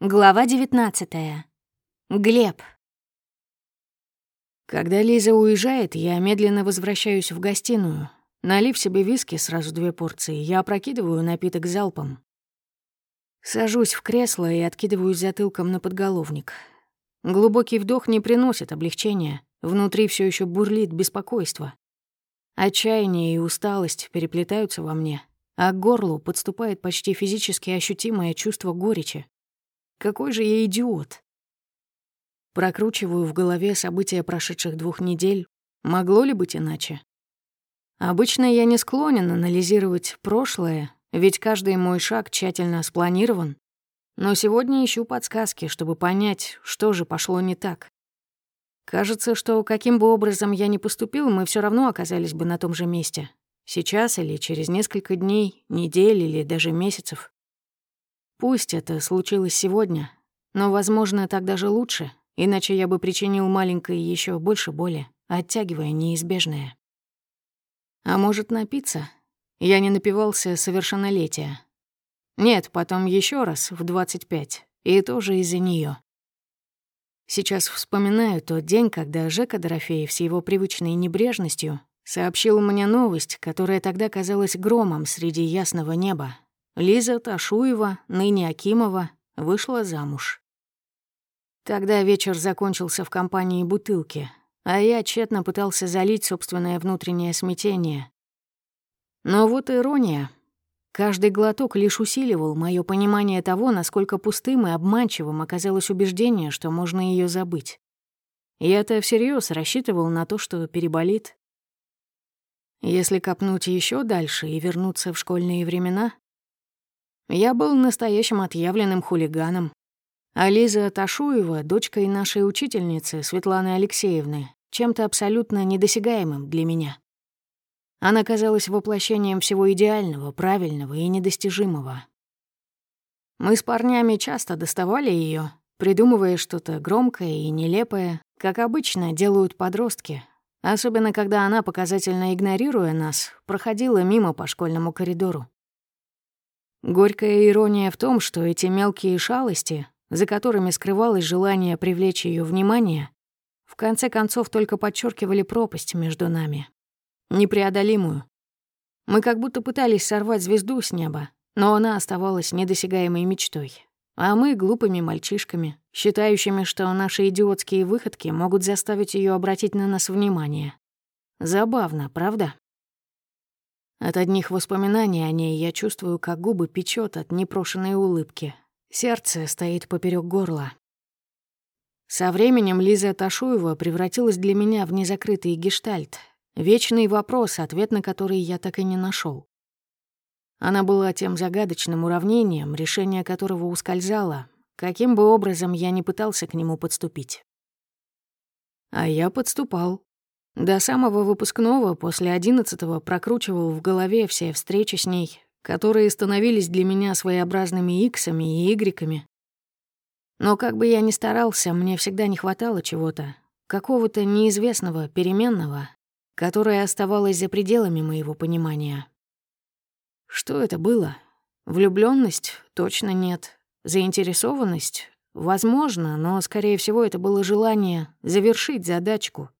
Глава 19. Глеб. Когда Лиза уезжает, я медленно возвращаюсь в гостиную. Налив себе виски, сразу две порции, я опрокидываю напиток залпом. Сажусь в кресло и откидываюсь затылком на подголовник. Глубокий вдох не приносит облегчения, внутри все еще бурлит беспокойство. Отчаяние и усталость переплетаются во мне, а к горлу подступает почти физически ощутимое чувство горечи. Какой же я идиот. Прокручиваю в голове события прошедших двух недель. Могло ли быть иначе? Обычно я не склонен анализировать прошлое, ведь каждый мой шаг тщательно спланирован. Но сегодня ищу подсказки, чтобы понять, что же пошло не так. Кажется, что каким бы образом я ни поступил, мы все равно оказались бы на том же месте. Сейчас или через несколько дней, недель или даже месяцев. Пусть это случилось сегодня, но, возможно, так даже лучше, иначе я бы причинил маленькой еще больше боли, оттягивая неизбежное. А может, напиться? Я не напивался совершеннолетия. Нет, потом еще раз в 25, и тоже из-за нее. Сейчас вспоминаю тот день, когда Жека Дорофеев с его привычной небрежностью сообщил мне новость, которая тогда казалась громом среди ясного неба. Лиза Ташуева, ныне Акимова, вышла замуж. Тогда вечер закончился в компании бутылки, а я тщетно пытался залить собственное внутреннее смятение. Но вот ирония. Каждый глоток лишь усиливал мое понимание того, насколько пустым и обманчивым оказалось убеждение, что можно ее забыть. Я-то всерьез рассчитывал на то, что переболит. Если копнуть еще дальше и вернуться в школьные времена, я был настоящим отъявленным хулиганом. А Лиза Ташуева, дочка и нашей учительницы Светланы Алексеевны, чем-то абсолютно недосягаемым для меня. Она казалась воплощением всего идеального, правильного и недостижимого. Мы с парнями часто доставали ее, придумывая что-то громкое и нелепое, как обычно делают подростки, особенно когда она, показательно игнорируя нас, проходила мимо по школьному коридору. Горькая ирония в том, что эти мелкие шалости, за которыми скрывалось желание привлечь ее внимание, в конце концов только подчеркивали пропасть между нами. Непреодолимую. Мы как будто пытались сорвать звезду с неба, но она оставалась недосягаемой мечтой. А мы — глупыми мальчишками, считающими, что наши идиотские выходки могут заставить ее обратить на нас внимание. Забавно, правда? От одних воспоминаний о ней я чувствую, как губы печет от непрошенной улыбки. Сердце стоит поперек горла. Со временем Лиза Ташуева превратилась для меня в незакрытый гештальт. Вечный вопрос, ответ на который я так и не нашел. Она была тем загадочным уравнением, решение которого ускользало, каким бы образом я ни пытался к нему подступить. А я подступал. До самого выпускного, после одиннадцатого, прокручивал в голове все встречи с ней, которые становились для меня своеобразными иксами и игреками. Но как бы я ни старался, мне всегда не хватало чего-то, какого-то неизвестного, переменного, которое оставалось за пределами моего понимания. Что это было? Влюблённость? Точно нет. Заинтересованность? Возможно, но, скорее всего, это было желание завершить задачку —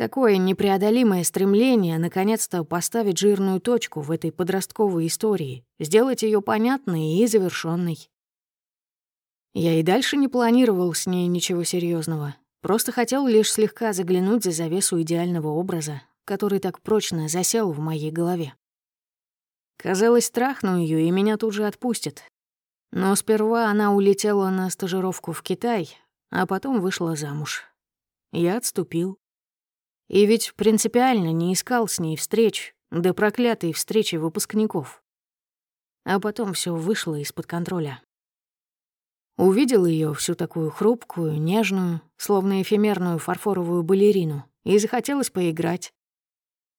Такое непреодолимое стремление наконец-то поставить жирную точку в этой подростковой истории, сделать ее понятной и завершенной. Я и дальше не планировал с ней ничего серьезного, просто хотел лишь слегка заглянуть за завесу идеального образа, который так прочно засел в моей голове. Казалось, страхну ее и меня тут же отпустят. Но сперва она улетела на стажировку в Китай, а потом вышла замуж. Я отступил. И ведь принципиально не искал с ней встреч, до проклятой встречи выпускников. А потом все вышло из-под контроля. Увидел ее всю такую хрупкую, нежную, словно эфемерную фарфоровую балерину, и захотелось поиграть.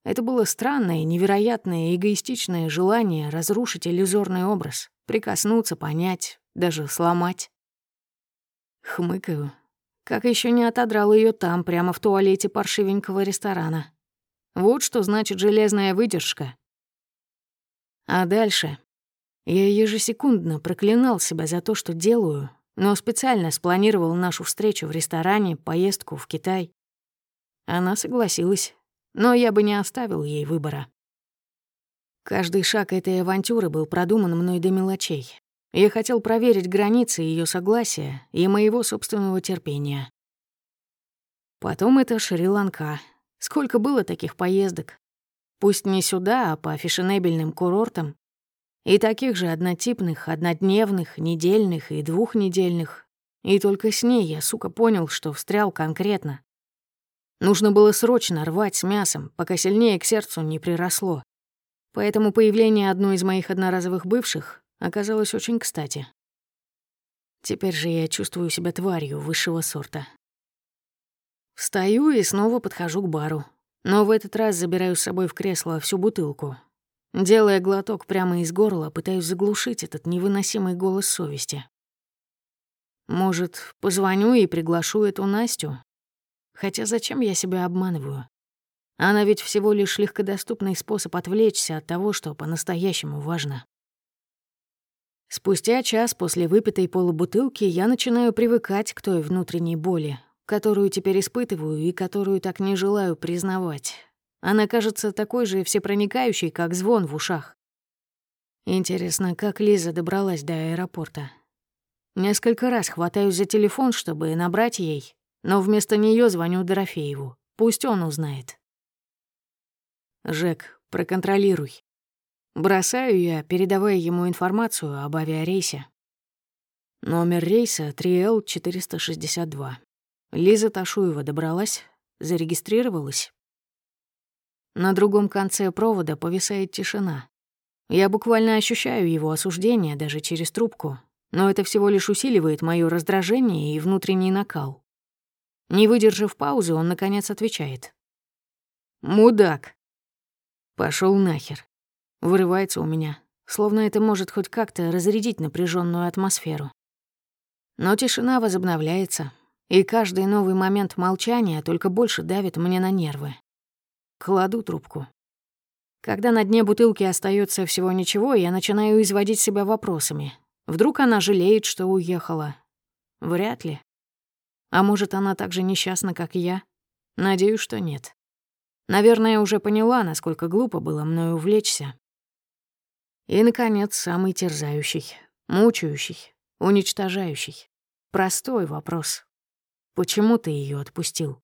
Это было странное, невероятное, эгоистичное желание разрушить иллюзорный образ, прикоснуться, понять, даже сломать. Хмыкаю, как еще не отодрал ее там, прямо в туалете паршивенького ресторана. Вот что значит железная выдержка. А дальше? Я ежесекундно проклинал себя за то, что делаю, но специально спланировал нашу встречу в ресторане, поездку в Китай. Она согласилась, но я бы не оставил ей выбора. Каждый шаг этой авантюры был продуман мной до мелочей. Я хотел проверить границы ее согласия и моего собственного терпения. Потом это Шри-Ланка. Сколько было таких поездок? Пусть не сюда, а по фешенебельным курортам. И таких же однотипных, однодневных, недельных и двухнедельных. И только с ней я, сука, понял, что встрял конкретно. Нужно было срочно рвать с мясом, пока сильнее к сердцу не приросло. Поэтому появление одной из моих одноразовых бывших оказалось очень кстати. Теперь же я чувствую себя тварью высшего сорта. Встаю и снова подхожу к бару. Но в этот раз забираю с собой в кресло всю бутылку. Делая глоток прямо из горла, пытаюсь заглушить этот невыносимый голос совести. Может, позвоню и приглашу эту Настю? Хотя зачем я себя обманываю? Она ведь всего лишь легкодоступный способ отвлечься от того, что по-настоящему важно. Спустя час после выпитой полубутылки я начинаю привыкать к той внутренней боли, которую теперь испытываю и которую так не желаю признавать. Она кажется такой же всепроникающей, как звон в ушах. Интересно, как Лиза добралась до аэропорта? Несколько раз хватаюсь за телефон, чтобы набрать ей, но вместо нее звоню Дорофееву. Пусть он узнает. «Жек, проконтролируй». Бросаю я, передавая ему информацию об авиарейсе. Номер рейса 3Л-462. Лиза Ташуева добралась, зарегистрировалась. На другом конце провода повисает тишина. Я буквально ощущаю его осуждение даже через трубку, но это всего лишь усиливает моё раздражение и внутренний накал. Не выдержав паузы, он, наконец, отвечает. «Мудак!» Пошел нахер!» Вырывается у меня, словно это может хоть как-то разрядить напряженную атмосферу. Но тишина возобновляется, и каждый новый момент молчания только больше давит мне на нервы. Кладу трубку. Когда на дне бутылки остается всего ничего, я начинаю изводить себя вопросами. Вдруг она жалеет, что уехала? Вряд ли. А может, она так же несчастна, как я? Надеюсь, что нет. Наверное, уже поняла, насколько глупо было мною увлечься. И, наконец, самый терзающий, мучающий, уничтожающий. Простой вопрос. Почему ты ее отпустил?